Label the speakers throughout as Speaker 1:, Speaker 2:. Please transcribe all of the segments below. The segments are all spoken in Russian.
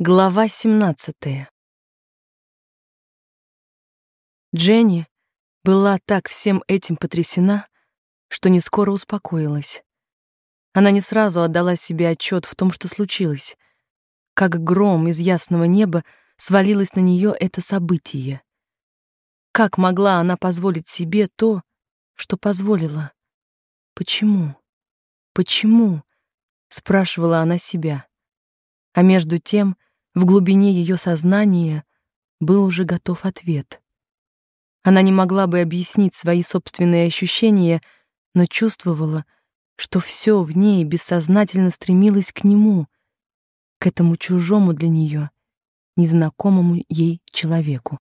Speaker 1: Глава 17. Дженни была так всем этим потрясена, что не скоро успокоилась. Она не сразу отдала себе отчет в том, что случилось. Как гром из ясного неба свалилось на нее это событие. Как могла она позволить себе то, что позволила? Почему? Почему? спрашивала она себя. А между тем, в глубине ее сознания был уже готов ответ. Она не могла бы объяснить свои собственные ощущения, но чувствовала, что все в ней бессознательно стремилось к нему, к этому чужому для нее, незнакомому ей человеку.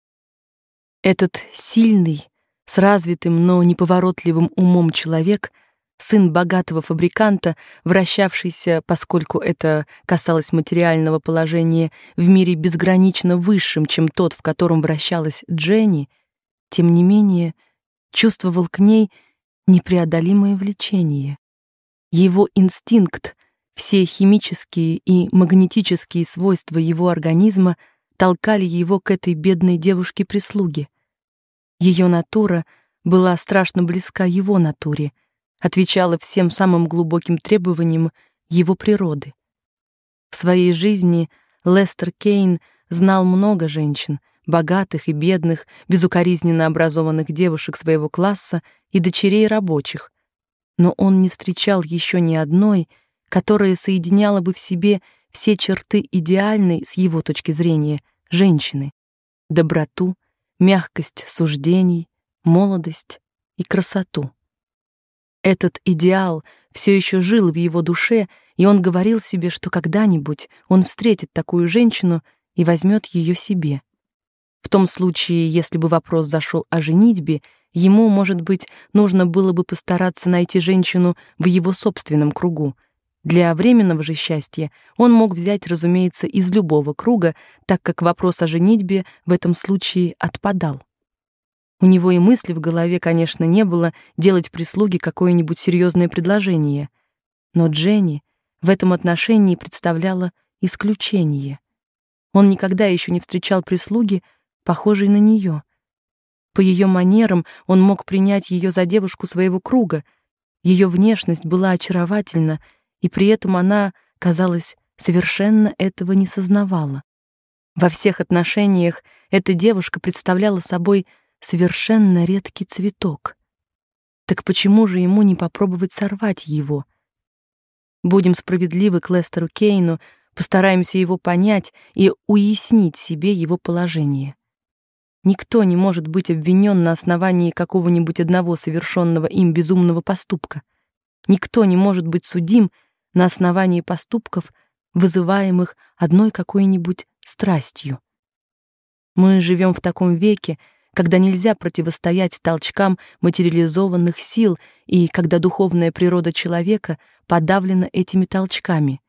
Speaker 1: Этот сильный, с развитым, но неповоротливым умом человек — сын богатого фабриканта, вращавшийся, поскольку это касалось материального положения, в мире безгранично высшим, чем тот, в котором вращалась Дженни, тем не менее чувствовал к ней непреодолимое влечение. Его инстинкт, все химические и магнетические свойства его организма толкали его к этой бедной девушке-прислуге. Ее натура была страшно близка его натуре — отвечала всем самым глубоким требованиям его природы. В своей жизни Лестер Кейн знал много женщин, богатых и бедных, безукоризненно образованных девушек своего класса и дочерей рабочих, но он не встречал еще ни одной, которая соединяла бы в себе все черты идеальной с его точки зрения женщины: доброту, мягкость суждений, молодость и красоту. Этот идеал все еще жил в его душе, и он говорил себе, что когда-нибудь он встретит такую женщину и возьмет ее себе. В том случае, если бы вопрос зашел о женитьбе, ему, может быть, нужно было бы постараться найти женщину в его собственном кругу. Для временного же счастья он мог взять, разумеется, из любого круга, так как вопрос о женитьбе в этом случае отпадал. У него и мысли в голове, конечно, не было делать прислуге какое-нибудь серьезное предложение, но Дженни в этом отношении представляла исключение. Он никогда еще не встречал прислуги, похожей на нее. По ее манерам он мог принять ее за девушку своего круга. Ее внешность была очаровательна, и при этом она, казалось, совершенно этого не сознавала. Во всех отношениях эта девушка представляла собой совершенно редкий цветок. Так почему же ему не попробовать сорвать его? Будем справедливы к Лестеру Кейну, постараемся его понять и уяснить себе его положение. Никто не может быть обвинен на основании какого-нибудь одного совершенного им безумного поступка. Никто не может быть судим на основании поступков, вызываемых одной какой-нибудь страстью. Мы живем в таком веке, когда нельзя противостоять толчкам материализованных сил и когда духовная природа человека подавлена этими толчками.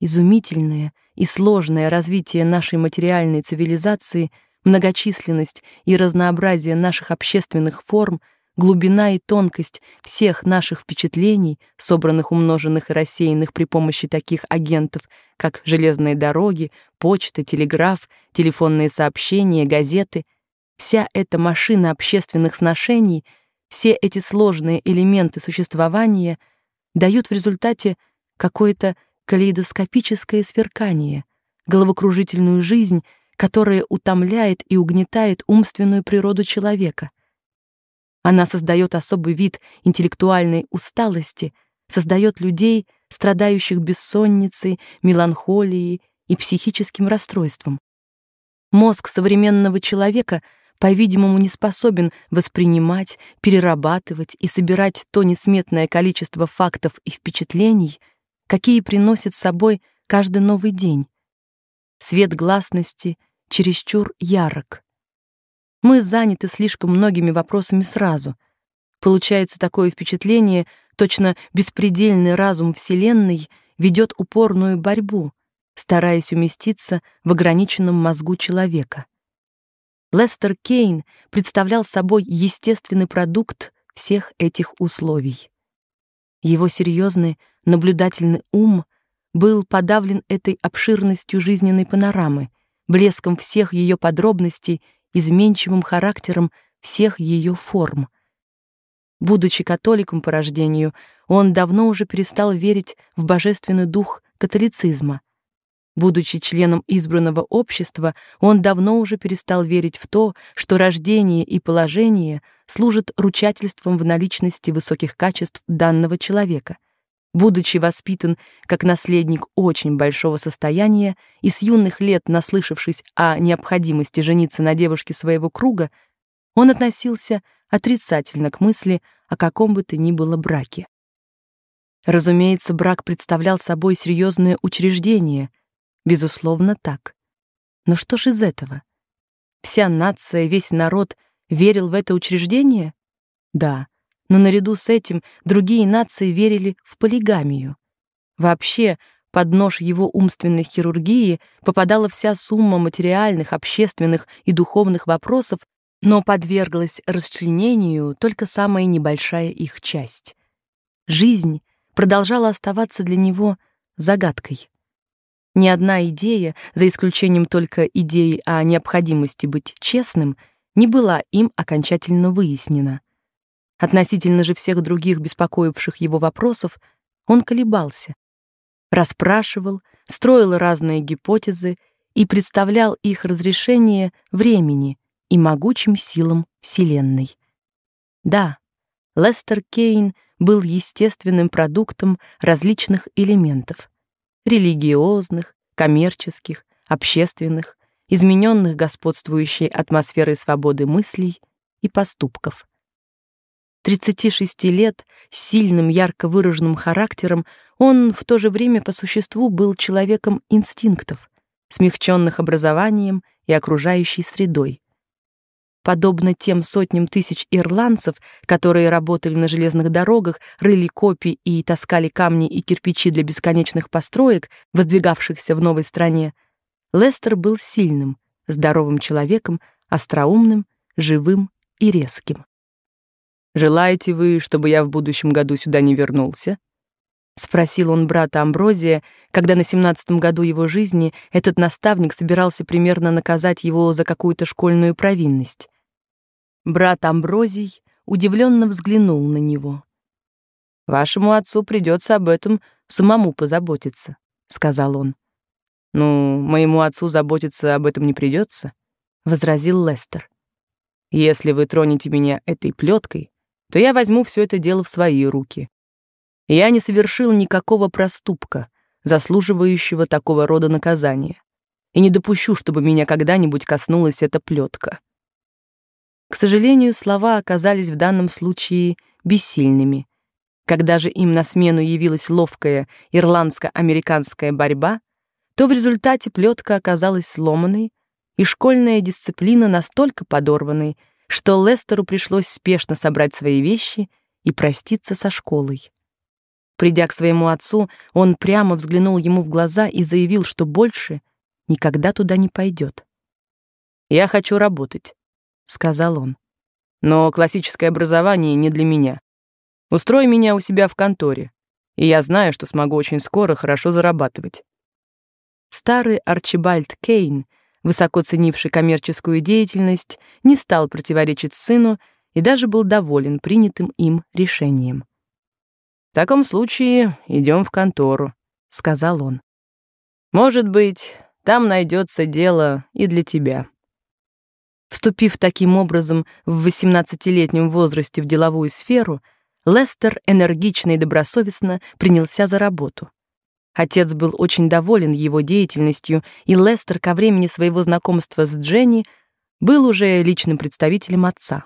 Speaker 1: Изумительное и сложное развитие нашей материальной цивилизации, многочисленность и разнообразие наших общественных форм, глубина и тонкость всех наших впечатлений, собранных, умноженных и рассеянных при помощи таких агентов, как железные дороги, почта, телеграф, телефонные сообщения, газеты — Вся эта машина общественных сношений, все эти сложные элементы существования дают в результате какое-то калейдоскопическое сверкание, головокружительную жизнь, которая утомляет и угнетает умственную природу человека. Она создает особый вид интеллектуальной усталости, создает людей, страдающих бессонницей, меланхолией и психическим расстройством. Мозг современного человека — по-видимому, не способен воспринимать, перерабатывать и собирать то несметное количество фактов и впечатлений, какие приносит с собой каждый новый день. Свет гласности чересчур ярок. Мы заняты слишком многими вопросами сразу. Получается такое впечатление, точно беспредельный разум Вселенной ведет упорную борьбу, стараясь уместиться в ограниченном мозгу человека. Лестер Кейн представлял собой естественный продукт всех этих условий. Его серьезный, наблюдательный ум, был подавлен этой обширностью жизненной панорамы, блеском всех ее подробностей, изменчивым характером всех ее форм. Будучи католиком по рождению, он давно уже перестал верить в божественный дух католицизма. Будучи членом избранного общества, он давно уже перестал верить в то, что рождение и положение служат ручательством в наличности высоких качеств данного человека — Будучи воспитан как наследник очень большого состояния и с юных лет наслышавшись о необходимости жениться на девушке своего круга, он относился отрицательно к мысли о каком бы то ни было браке. Разумеется, брак представлял собой серьезное учреждение, безусловно, так. Но что ж из этого? Вся нация, весь народ верил в это учреждение? Да но наряду с этим другие нации верили в полигамию. Вообще, под нож его умственной хирургии попадала вся сумма материальных, общественных и духовных вопросов, но подверглась расчленению только самая небольшая их часть. Жизнь продолжала оставаться для него загадкой. Ни одна идея, за исключением только идеи о необходимости быть честным, не была им окончательно выяснена. Относительно же всех других беспокоивших его вопросов он колебался, расспрашивал, строил разные гипотезы и представлял их разрешение времени и могучим силам Вселенной. Да, Лестер Кейн был естественным продуктом различных элементов: религиозных, коммерческих, общественных, измененных господствующей атмосферой свободы мыслей и поступков. 36 лет, с сильным, ярко выраженным характером, он в то же время по существу был человеком инстинктов, смягченных образованием и окружающей средой. Подобно тем сотням тысяч ирландцев, которые работали на железных дорогах, рыли копи и таскали камни и кирпичи для бесконечных построек, воздвигавшихся в новой стране, Лестер был сильным, здоровым человеком, остроумным, живым и резким. Желаете вы, чтобы я в будущем году сюда не вернулся? спросил он брата Амброзия, когда на семнадцатом году его жизни этот наставник собирался примерно наказать его за какую-то школьную провинность. Брат Амброзий удивленно взглянул на него. Вашему отцу придется об этом самому позаботиться, сказал он. Ну, моему отцу заботиться об этом не придется, возразил Лестер. Если вы тронете меня этой плеткой, то я возьму все это дело в свои руки. Я не совершил никакого проступка, заслуживающего такого рода наказания, и не допущу, чтобы меня когда-нибудь коснулась эта плетка. К сожалению, слова оказались в данном случае бессильными. Когда же им на смену явилась ловкая ирландско-американская борьба, то в результате плетка оказалась сломанной, и школьная дисциплина настолько подорванной, что Лестеру пришлось спешно собрать свои вещи и проститься со школой. Придя к своему отцу, он прямо взглянул ему в глаза и заявил, что больше никогда туда не пойдет. «Я хочу работать», — сказал он. «Но классическое образование не для меня. Устрой меня у себя в конторе, и я знаю, что смогу очень скоро хорошо зарабатывать». Старый Арчибальд Кейн — высоко ценивший коммерческую деятельность, не стал противоречить сыну и даже был доволен принятым им решением. «В таком случае идем в контору», — сказал он. «Может быть, там найдется дело и для тебя». Вступив таким образом в 18-летнем возрасте в деловую сферу, Лестер энергично и добросовестно принялся за работу. Отец был очень доволен его деятельностью, и Лестер ко времени своего знакомства с Дженни был уже личным представителем отца.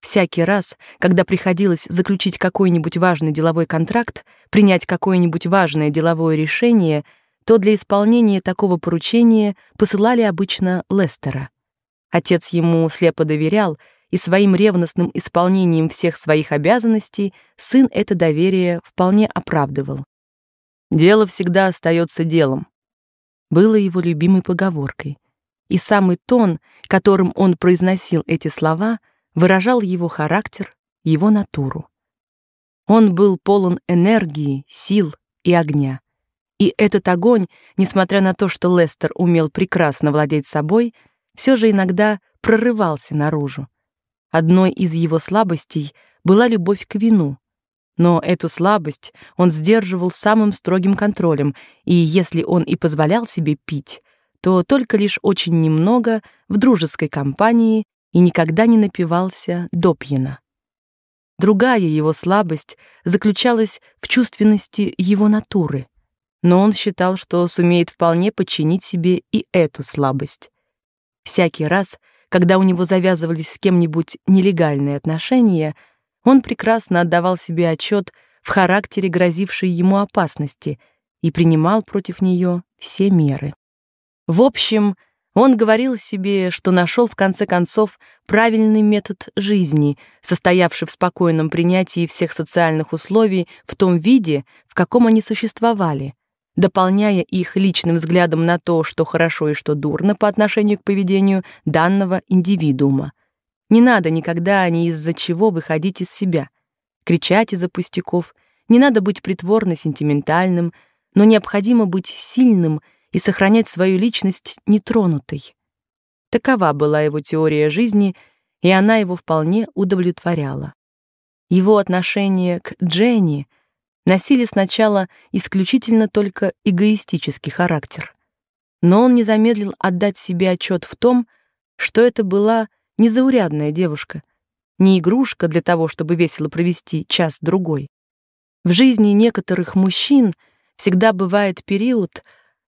Speaker 1: Всякий раз, когда приходилось заключить какой-нибудь важный деловой контракт, принять какое-нибудь важное деловое решение, то для исполнения такого поручения посылали обычно Лестера. Отец ему слепо доверял, и своим ревностным исполнением всех своих обязанностей сын это доверие вполне оправдывал. Дело всегда остается делом. Было его любимой поговоркой. И самый тон, которым он произносил эти слова, выражал его характер, его натуру. Он был полон энергии, сил и огня. И этот огонь, несмотря на то, что Лестер умел прекрасно владеть собой, все же иногда прорывался наружу. Одной из его слабостей была любовь к вину. Но эту слабость он сдерживал самым строгим контролем, и если он и позволял себе пить, то только лишь очень немного в дружеской компании и никогда не напивался до пьяна. Другая его слабость заключалась в чувственности его натуры, но он считал, что сумеет вполне подчинить себе и эту слабость. Всякий раз, когда у него завязывались с кем-нибудь нелегальные отношения, он прекрасно отдавал себе отчет в характере грозившей ему опасности и принимал против нее все меры. В общем, он говорил себе, что нашел в конце концов правильный метод жизни, состоявший в спокойном принятии всех социальных условий в том виде, в каком они существовали, дополняя их личным взглядом на то, что хорошо и что дурно по отношению к поведению данного индивидуума. Не надо никогда ни из-за чего выходить из себя, кричать из-за пустяков, не надо быть притворно сентиментальным, но необходимо быть сильным и сохранять свою личность нетронутой. Такова была его теория жизни, и она его вполне удовлетворяла. Его отношение к Дженни — носили сначала исключительно только эгоистический характер. Но он не замедлил отдать себе отчет в том, что это была незаурядная девушка, не игрушка для того, чтобы весело провести час-другой. В жизни некоторых мужчин всегда бывает период,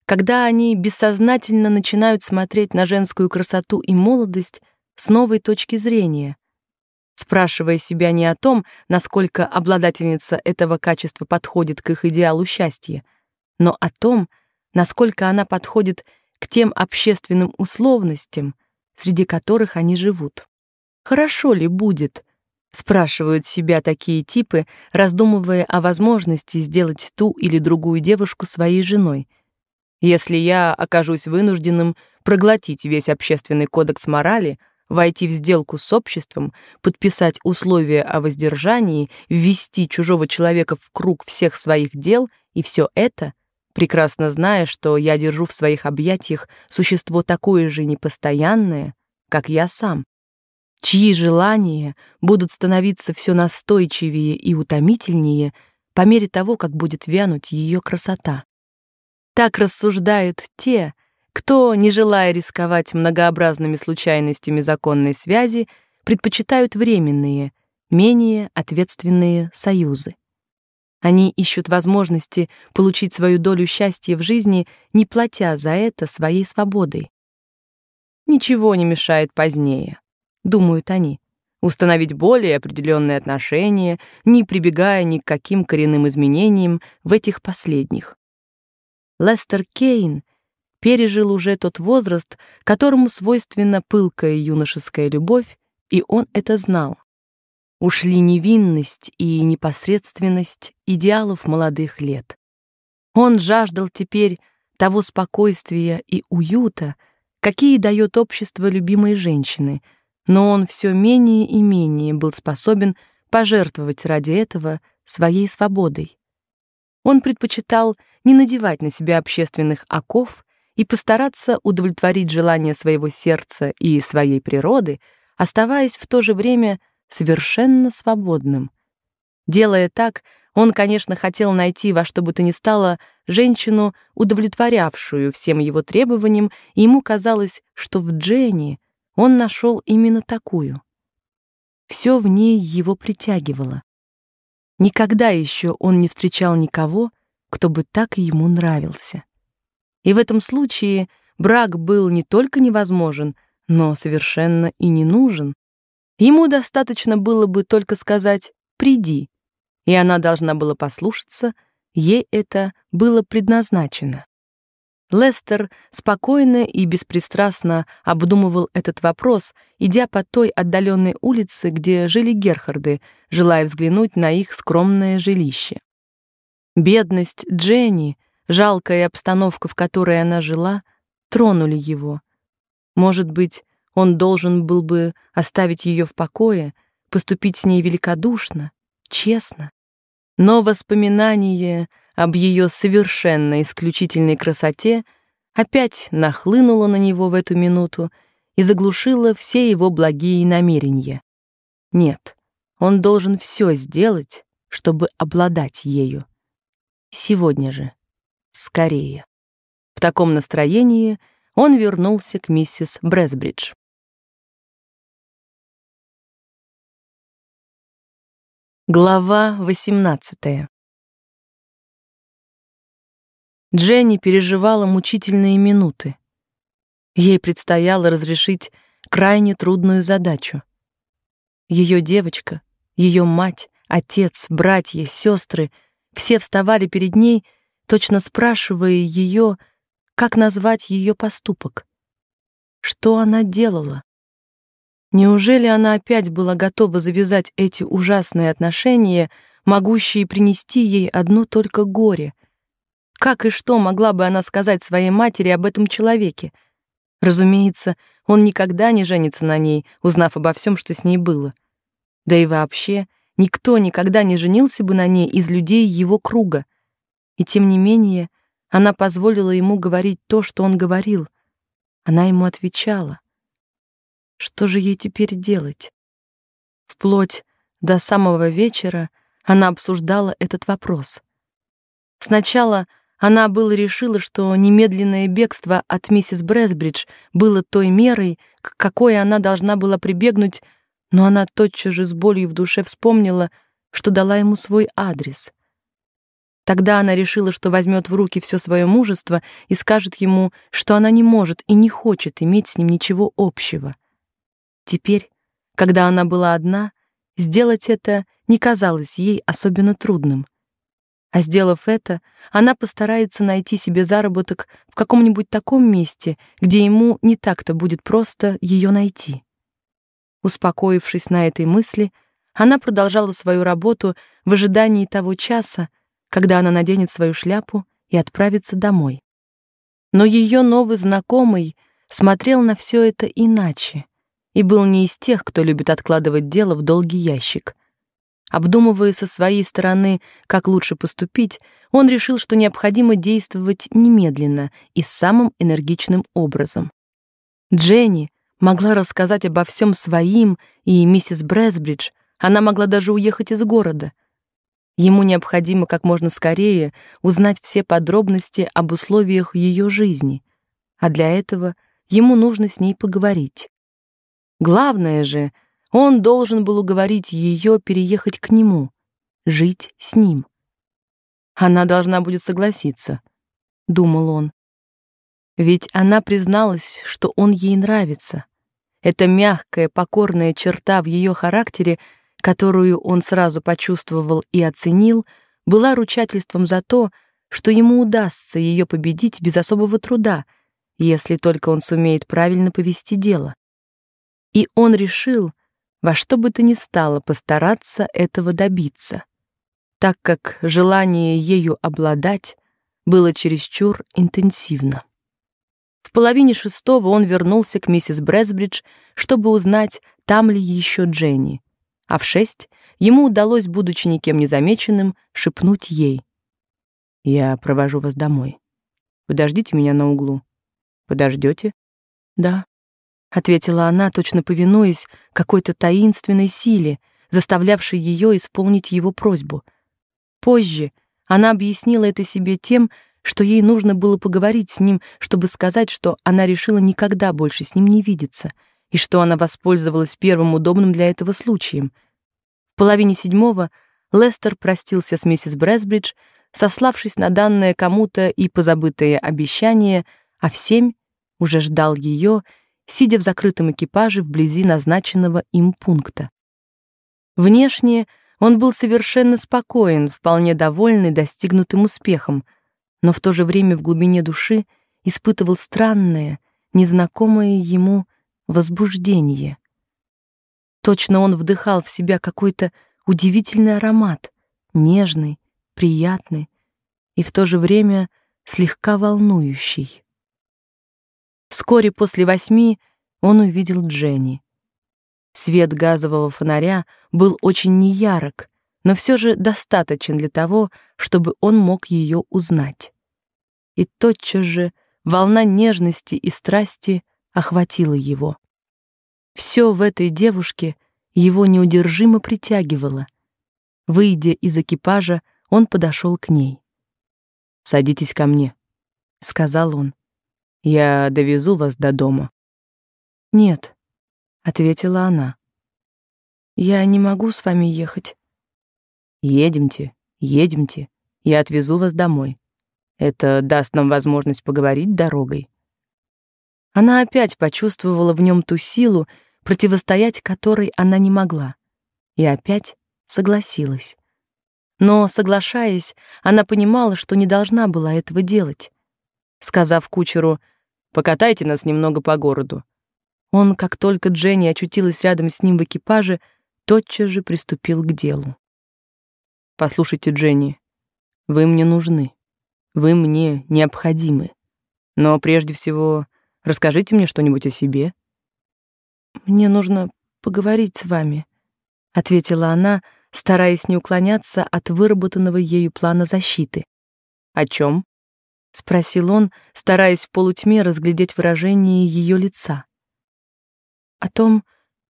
Speaker 1: когда они бессознательно начинают смотреть на женскую красоту и молодость с новой точки зрения, спрашивая себя не о том, насколько обладательница этого качества подходит к их идеалу счастья, но о том, насколько она подходит к тем общественным условностям, среди которых они живут. Хорошо ли будет, спрашивают себя такие типы, раздумывая о возможности сделать ту или другую девушку своей женой. Если я окажусь вынужденным проглотить весь общественный кодекс морали, войти в сделку с обществом, подписать условия о воздержании, ввести чужого человека в круг всех своих дел, и все это, прекрасно зная, что я держу в своих объятиях существо такое же непостоянное, как я сам, чьи желания будут становиться все настойчивее и утомительнее по мере того, как будет вянуть ее красота. Так рассуждают те, кто, не желая рисковать многообразными случайностями законной связи, предпочитают временные, менее ответственные союзы. Они ищут возможности получить свою долю счастья в жизни, не платя за это своей свободой. Ничего не мешает позднее, думают они, установить более определенные отношения, не прибегая ни к каким коренным изменениям в этих последних. Лестер Кейн пережил уже тот возраст, которому свойственна пылкая юношеская любовь, и он это знал. Ушли невинность и непосредственность идеалов молодых лет. Он жаждал теперь того спокойствия и уюта, какие дает общество любимой женщины, но он все менее и менее был способен пожертвовать ради этого своей свободой. Он предпочитал не надевать на себя общественных оков и постараться удовлетворить желания своего сердца и своей природы, оставаясь в то же время совершенно свободным. Делая так, он, конечно, хотел найти во что бы то ни стало женщину, удовлетворявшую всем его требованиям, и ему казалось, что в Дженни он нашел именно такую. Все в ней его притягивало. Никогда еще он не встречал никого, кто бы так ему нравился. И в этом случае брак был не только невозможен, но совершенно и не нужен. Ему достаточно было бы только сказать «приди», и она должна была послушаться, ей это было предназначено. Лестер спокойно и беспристрастно обдумывал этот вопрос, идя по той отдаленной улице, где жили Герхарды, желая взглянуть на их скромное жилище. Бедность Дженни жалкая обстановка, в которой она жила, тронули его. Может быть, он должен был бы оставить ее в покое, поступить с ней великодушно, честно. Но воспоминание об ее совершенно исключительной красоте опять нахлынула на него в эту минуту и заглушила все его благие намерения. Нет, он должен все сделать, чтобы обладать ею. Сегодня же, скорее. В таком настроении он вернулся к миссис Бресбридж. Глава 18. Дженни переживала мучительные минуты. Ей предстояло разрешить крайне трудную задачу. Ее девочка, ее мать, отец, братья, сестры все вставали перед ней, точно спрашивая ее, как назвать ее поступок. Что она делала? Неужели она опять была готова завязать эти ужасные отношения, могущие принести ей одно только горе? Как и что могла бы она сказать своей матери об этом человеке? Разумеется, он никогда не женится на ней, узнав обо всем, что с ней было. Да и вообще, никто никогда не женился бы на ней из людей его круга. И тем не менее, она позволила ему говорить то, что он говорил. Она ему отвечала. Что же ей теперь делать? Вплоть до самого вечера она обсуждала этот вопрос. Сначала она было решила, что немедленное бегство от миссис Бресбридж было той мерой, к какой она должна была прибегнуть, но она тотчас же с болью в душе вспомнила, что дала ему свой адрес. Тогда она решила, что возьмет в руки все свое мужество и скажет ему, что она не может и не хочет иметь с ним ничего общего. Теперь, когда она была одна, сделать это не казалось ей особенно трудным. А сделав это, она постарается найти себе заработок в каком-нибудь таком месте, где ему не так-то будет просто ее найти. Успокоившись на этой мысли, она продолжала свою работу в ожидании того часа, когда она наденет свою шляпу и отправится домой. Но ее новый знакомый смотрел на все это иначе и был не из тех, кто любит откладывать дело в долгий ящик. Обдумывая со своей стороны, как лучше поступить, он решил, что необходимо действовать немедленно и самым энергичным образом. Дженни могла рассказать обо всем своим и миссис Бресбридж, она могла даже уехать из города. Ему необходимо как можно скорее узнать все подробности об условиях ее жизни, а для этого ему нужно с ней поговорить. Главное же — он должен был уговорить ее переехать к нему, жить с ним. Она должна будет согласиться, думал он. Ведь она призналась, что он ей нравится. Эта мягкая, покорная черта в ее характере, которую он сразу почувствовал и оценил, была ручательством за то, что ему удастся ее победить без особого труда, если только он сумеет правильно повести дело. И он решил, во что бы то ни стало постараться этого добиться, так как желание ею обладать было чересчур интенсивно. В половине шестого он вернулся к миссис Бресбридж, чтобы узнать, там ли еще Дженни, а в шесть ему удалось, будучи никем не замеченным, шепнуть ей: "Я провожу вас домой. Подождите меня на углу". Подождете? Да ответила она, точно повинуясь какой-то таинственной силе, заставлявшей ее исполнить его просьбу. Позже она объяснила это себе тем, что ей нужно было поговорить с ним, чтобы сказать, что она решила никогда больше с ним не видеться, и что она воспользовалась первым удобным для этого случаем. В половине седьмого Лестер простился с миссис Бресбридж, сославшись на данное кому-то и позабытое обещание, а в семь уже ждал ее сидя в закрытом экипаже вблизи назначенного им пункта. Внешне он был совершенно спокоен, вполне довольный достигнутым успехом, но в то же время в глубине души испытывал странное, незнакомое ему возбуждение. Точно он вдыхал в себя какой-то удивительный аромат, нежный, приятный и в то же время слегка волнующий. Вскоре после восьми он увидел Дженни. Свет газового фонаря был очень неярок, но все же достаточен для того, чтобы он мог ее узнать. И тотчас же волна нежности и страсти охватила его. Все в этой девушке его неудержимо притягивало. Выйдя из экипажа, он подошел к ней. «Садитесь ко мне», — сказал он. «Я довезу вас до дома».
Speaker 2: «Нет», — ответила она. «Я не могу с вами ехать».
Speaker 1: «Едемте, едемте, я отвезу вас домой. Это даст нам возможность поговорить дорогой». Она опять почувствовала в нем ту силу, противостоять которой она не могла, и опять согласилась. Но, соглашаясь, она понимала, что не должна была этого делать. Сказав кучеру «покатайте нас немного по городу», он, как только Дженни очутилась рядом с ним в экипаже, тотчас же приступил к делу. «Послушайте, Дженни, вы мне нужны, вы мне необходимы, но прежде всего расскажите мне что-нибудь о себе».
Speaker 2: «Мне нужно поговорить с вами», — ответила она, стараясь не уклоняться от выработанного ею плана защиты.
Speaker 1: «О чем?
Speaker 2: спросил он, стараясь в полутьме разглядеть выражение ее лица. «О том,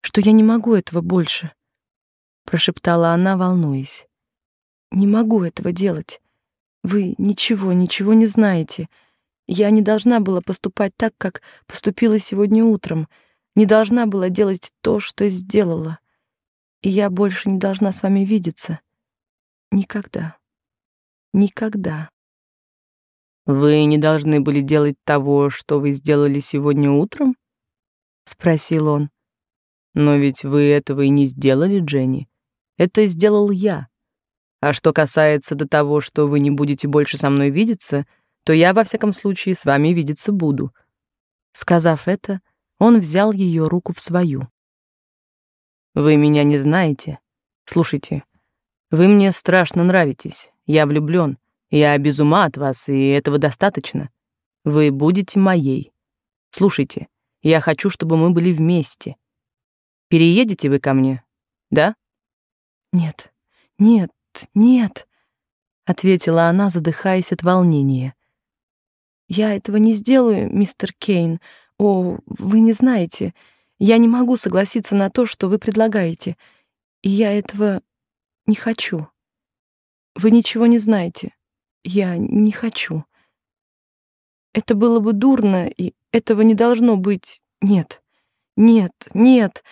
Speaker 2: что я не могу этого больше», — прошептала она, волнуясь. «Не могу этого делать. Вы ничего, ничего не знаете. Я не должна была поступать так, как поступила сегодня утром, не должна была делать то, что сделала и я больше не должна с вами видеться. Никогда. Никогда.
Speaker 1: Вы не должны были делать того, что вы сделали сегодня утром? спросил он. Но ведь вы этого и не сделали, Дженни. Это сделал я. А что касается до того, что вы не будете больше со мной видеться, то я во всяком случае с вами видеться буду. Сказав это, он взял ее руку в свою. Вы меня не знаете. Слушайте, вы мне страшно нравитесь. Я влюблён. Я без ума от вас, и этого достаточно. Вы будете моей. Слушайте, я хочу, чтобы мы были вместе. Переедете вы ко мне? Да?
Speaker 2: Нет. Нет. Нет, ответила она, задыхаясь от волнения. Я этого не сделаю, мистер Кейн. О, вы не знаете. Я не могу согласиться на то, что вы предлагаете, и я этого не хочу. Вы ничего не знаете. Я не хочу. Это было бы дурно, и этого не должно быть. Нет. Нет, нет.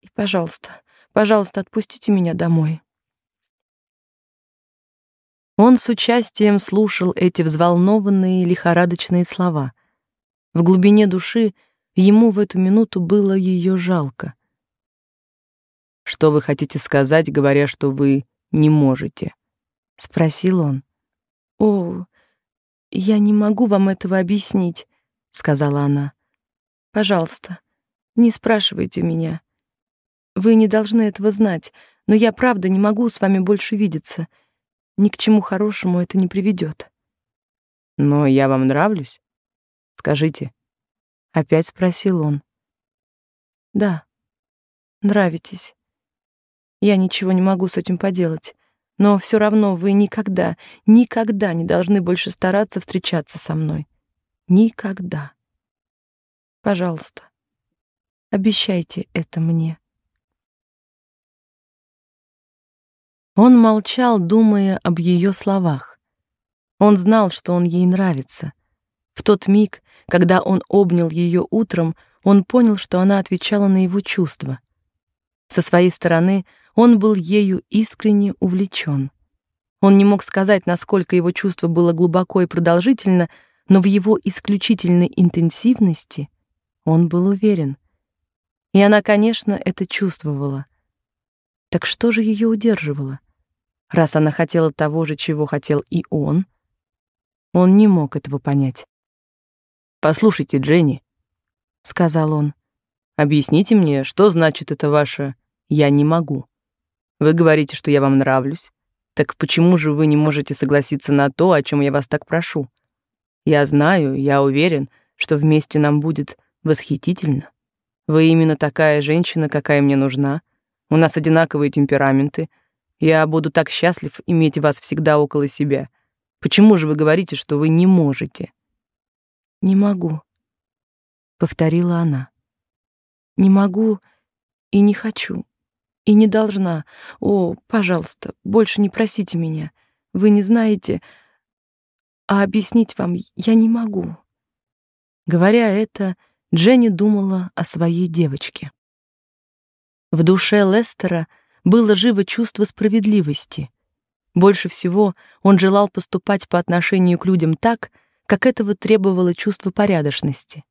Speaker 2: И, пожалуйста, пожалуйста, отпустите меня домой.
Speaker 1: Он с участием слушал эти взволнованные, лихорадочные слова. В глубине души Ему в эту минуту было ее жалко. Что вы хотите сказать, говоря, что вы не можете? спросил он.
Speaker 2: О, я не могу вам этого объяснить, сказала она. Пожалуйста, не спрашивайте меня. Вы не должны этого знать, но я правда не могу с вами больше видеться. Ни к чему хорошему это не приведет.
Speaker 1: Но я вам нравлюсь? Скажите, Опять спросил он.
Speaker 2: Да. Нравитесь. Я ничего не могу с этим поделать. Но все равно вы никогда, никогда не должны больше стараться встречаться со мной. Никогда. Пожалуйста. Обещайте это мне.
Speaker 1: Он молчал, думая об ее словах. Он знал, что он ей нравится. В тот миг, когда он обнял ее утром, он понял, что она отвечала на его чувства. Со своей стороны он был ею искренне увлечен. Он не мог сказать, насколько его чувство было глубоко и продолжительно, но в его исключительной интенсивности он был уверен. И она, конечно, это чувствовала. Так что же ее удерживало? Раз она хотела того же, чего хотел и он, он не мог этого понять. «Послушайте, Дженни», — сказал он, — «объясните мне, что значит это ваше «я не могу». Вы говорите, что я вам нравлюсь. Так почему же вы не можете согласиться на то, о чем я вас так прошу? Я знаю, я уверен, что вместе нам будет восхитительно. Вы именно такая женщина, какая мне нужна. У нас одинаковые темпераменты. Я буду так счастлив иметь вас всегда около себя. Почему же вы говорите, что вы не можете?
Speaker 2: Не могу, повторила она. Не могу и не хочу, и не должна. О, пожалуйста, больше не просите меня. Вы не знаете, а объяснить вам я не могу. Говоря это, Дженни думала о своей девочке. В душе Лестера было живо чувство справедливости. Больше всего он желал поступать по отношению к людям так, как этого требовало чувство порядочности.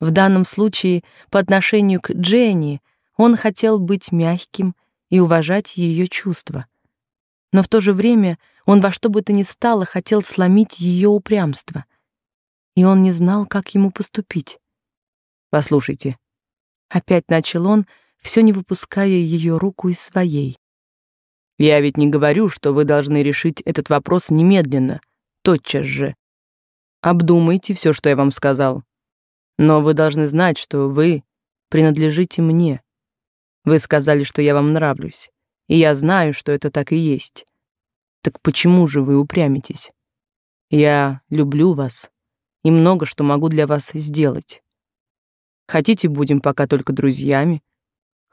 Speaker 2: В данном случае по отношению к Дженни он хотел быть мягким и уважать ее чувства. Но в то же время он во что бы то ни стало хотел сломить ее упрямство. И он не знал, как ему поступить.
Speaker 1: Послушайте, опять начал он, все не выпуская ее руку из своей. Я ведь не говорю, что вы должны решить этот вопрос немедленно, тотчас же. Обдумайте все, что я вам сказал. Но вы должны знать, что вы принадлежите мне. Вы сказали, что я вам нравлюсь, и я знаю, что это так и есть. Так почему же вы упрямитесь? Я люблю вас и много что могу для вас сделать. Хотите, будем пока только друзьями,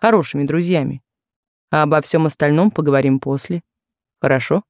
Speaker 1: хорошими друзьями. А обо всем остальном поговорим после. Хорошо?